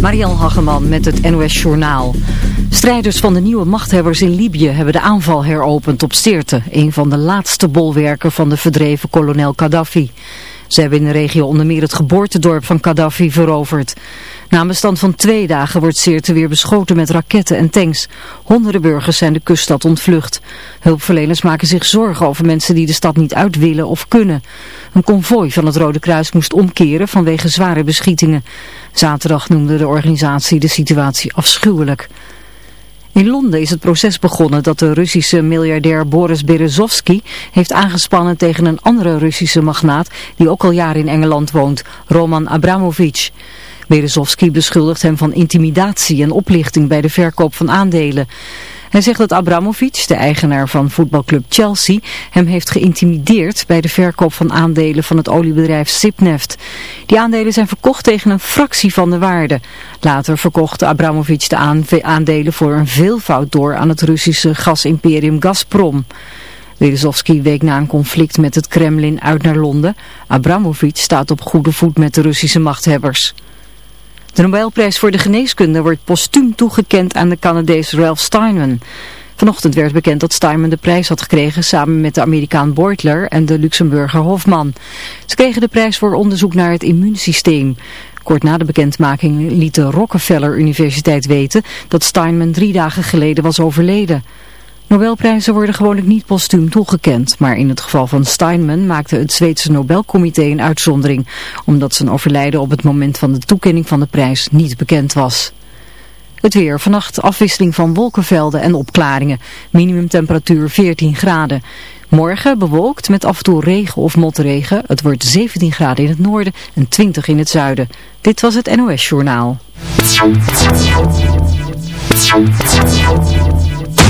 Marielle Hageman met het NOS Journaal. Strijders van de nieuwe machthebbers in Libië hebben de aanval heropend op Sirte, een van de laatste bolwerken van de verdreven kolonel Gaddafi. Ze hebben in de regio onder meer het geboortedorp van Gaddafi veroverd. Na een bestand van twee dagen wordt Sirte weer beschoten met raketten en tanks. Honderden burgers zijn de kuststad ontvlucht. Hulpverleners maken zich zorgen over mensen die de stad niet uit willen of kunnen. Een konvooi van het Rode Kruis moest omkeren vanwege zware beschietingen. Zaterdag noemde de organisatie de situatie afschuwelijk. In Londen is het proces begonnen dat de Russische miljardair Boris Berezovsky heeft aangespannen tegen een andere Russische magnaat die ook al jaren in Engeland woont, Roman Abramovich. Berezovsky beschuldigt hem van intimidatie en oplichting bij de verkoop van aandelen. Hij zegt dat Abramovic, de eigenaar van voetbalclub Chelsea, hem heeft geïntimideerd bij de verkoop van aandelen van het oliebedrijf Sipneft. Die aandelen zijn verkocht tegen een fractie van de waarde. Later verkocht Abramovic de aandelen voor een veelvoud door aan het Russische gasimperium Gazprom. Berezovsky week na een conflict met het Kremlin uit naar Londen. Abramovic staat op goede voet met de Russische machthebbers. De Nobelprijs voor de geneeskunde wordt postuum toegekend aan de Canadees Ralph Steinman. Vanochtend werd bekend dat Steinman de prijs had gekregen samen met de Amerikaan Beutler en de Luxemburger Hofman. Ze kregen de prijs voor onderzoek naar het immuunsysteem. Kort na de bekendmaking liet de Rockefeller Universiteit weten dat Steinman drie dagen geleden was overleden. Nobelprijzen worden gewoonlijk niet postuum toegekend, maar in het geval van Steinman maakte het Zweedse Nobelcomité een uitzondering, omdat zijn overlijden op het moment van de toekenning van de prijs niet bekend was. Het weer, vannacht afwisseling van wolkenvelden en opklaringen, minimumtemperatuur 14 graden. Morgen bewolkt met af en toe regen of motregen, het wordt 17 graden in het noorden en 20 in het zuiden. Dit was het NOS Journaal.